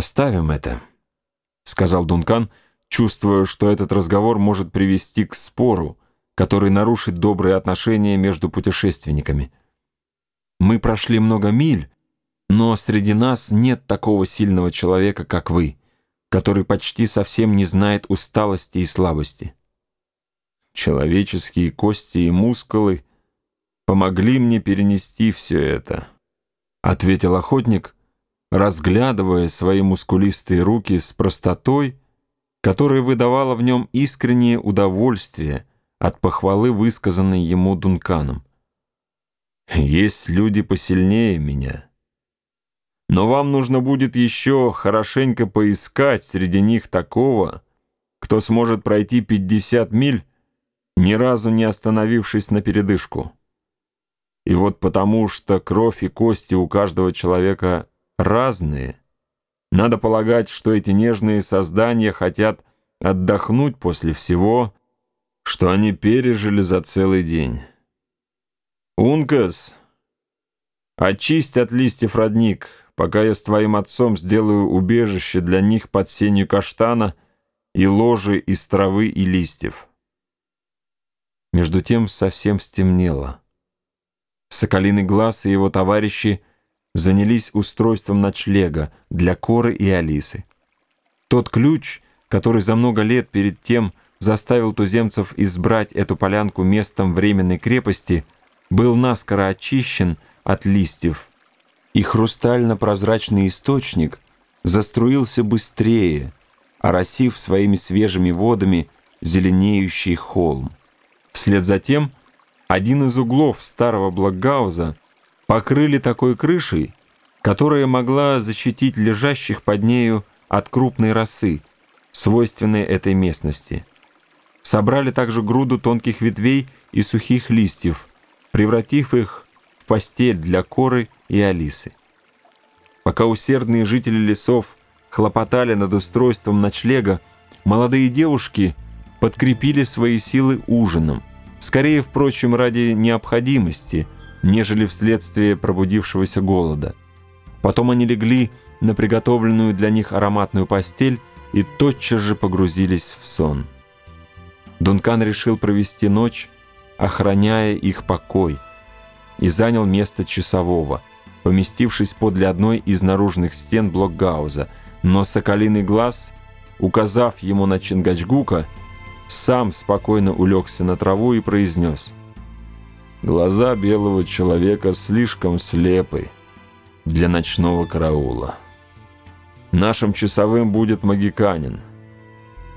«Оставим это», — сказал Дункан, чувствуя, что этот разговор может привести к спору, который нарушит добрые отношения между путешественниками. «Мы прошли много миль, но среди нас нет такого сильного человека, как вы, который почти совсем не знает усталости и слабости. Человеческие кости и мускулы помогли мне перенести все это», — ответил охотник, — разглядывая свои мускулистые руки с простотой, которая выдавала в нем искреннее удовольствие от похвалы, высказанной ему Дунканом. «Есть люди посильнее меня. Но вам нужно будет еще хорошенько поискать среди них такого, кто сможет пройти 50 миль, ни разу не остановившись на передышку. И вот потому, что кровь и кости у каждого человека разные. Надо полагать, что эти нежные создания хотят отдохнуть после всего, что они пережили за целый день. «Ункас, очисть от листьев родник, пока я с твоим отцом сделаю убежище для них под сенью каштана и ложи из травы и листьев». Между тем совсем стемнело. Соколиный глаз и его товарищи – занялись устройством ночлега для Коры и Алисы. Тот ключ, который за много лет перед тем заставил туземцев избрать эту полянку местом временной крепости, был наскоро очищен от листьев, и хрустально-прозрачный источник заструился быстрее, оросив своими свежими водами зеленеющий холм. Вслед за тем один из углов старого Блокгауза покрыли такой крышей, которая могла защитить лежащих под нею от крупной росы, свойственной этой местности. Собрали также груду тонких ветвей и сухих листьев, превратив их в постель для коры и Алисы. Пока усердные жители лесов хлопотали над устройством ночлега, молодые девушки подкрепили свои силы ужином, скорее, впрочем, ради необходимости – нежели вследствие пробудившегося голода. Потом они легли на приготовленную для них ароматную постель и тотчас же погрузились в сон. Дункан решил провести ночь, охраняя их покой, и занял место часового, поместившись подле одной из наружных стен Блокгауза, но Соколиный глаз, указав ему на Чингачгука, сам спокойно улегся на траву и произнес — Глаза белого человека слишком слепы для ночного караула. Нашим часовым будет магиканин.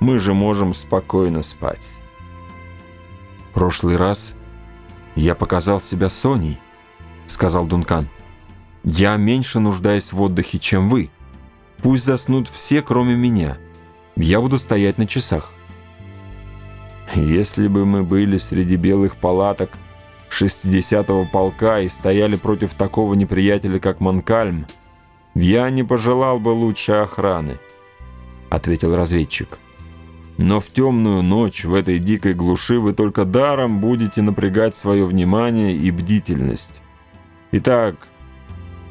Мы же можем спокойно спать. Прошлый раз я показал себя Соней, сказал Дункан. Я меньше нуждаюсь в отдыхе, чем вы. Пусть заснут все, кроме меня. Я буду стоять на часах. Если бы мы были среди белых палаток, 60-го полка и стояли против такого неприятеля, как Манкальм, я не пожелал бы лучшей охраны», — ответил разведчик. «Но в темную ночь в этой дикой глуши вы только даром будете напрягать свое внимание и бдительность. Итак,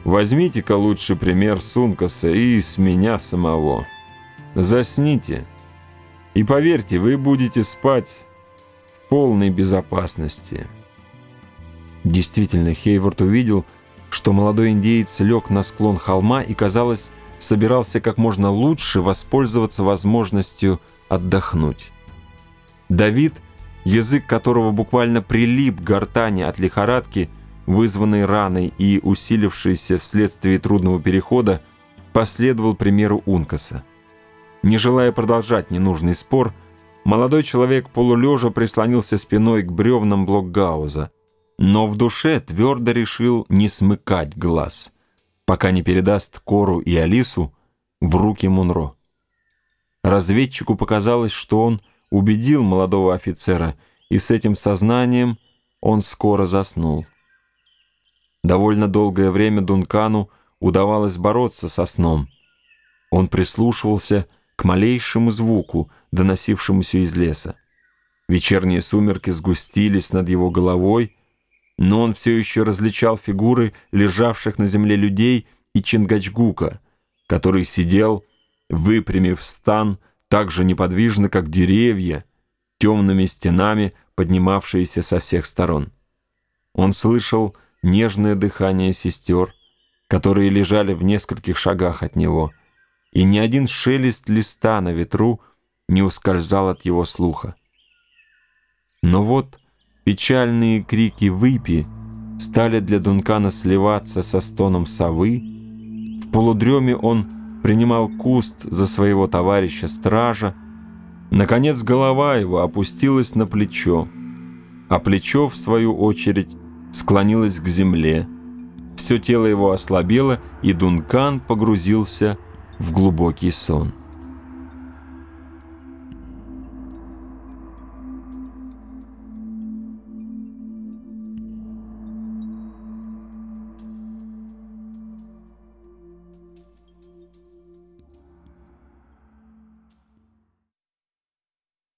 возьмите-ка лучший пример Сункаса и с меня самого. Засните, и поверьте, вы будете спать в полной безопасности». Действительно, Хейворд увидел, что молодой индеец лег на склон холма и, казалось, собирался как можно лучше воспользоваться возможностью отдохнуть. Давид, язык которого буквально прилип к гортани от лихорадки, вызванной раной и усилившейся вследствие трудного перехода, последовал примеру Ункаса. Не желая продолжать ненужный спор, молодой человек полулежа прислонился спиной к бревнам Блокгауза, но в душе твердо решил не смыкать глаз, пока не передаст Кору и Алису в руки Мунро. Разведчику показалось, что он убедил молодого офицера, и с этим сознанием он скоро заснул. Довольно долгое время Дункану удавалось бороться со сном. Он прислушивался к малейшему звуку, доносившемуся из леса. Вечерние сумерки сгустились над его головой, но он все еще различал фигуры лежавших на земле людей и Чингачгука, который сидел, выпрямив стан, так же неподвижно, как деревья, темными стенами, поднимавшиеся со всех сторон. Он слышал нежное дыхание сестер, которые лежали в нескольких шагах от него, и ни один шелест листа на ветру не ускользал от его слуха. Но вот печальные крики «Выпи!» стали для Дункана сливаться со стоном совы. В полудреме он принимал куст за своего товарища-стража. Наконец голова его опустилась на плечо, а плечо, в свою очередь, склонилось к земле. Все тело его ослабело, и Дункан погрузился в глубокий сон.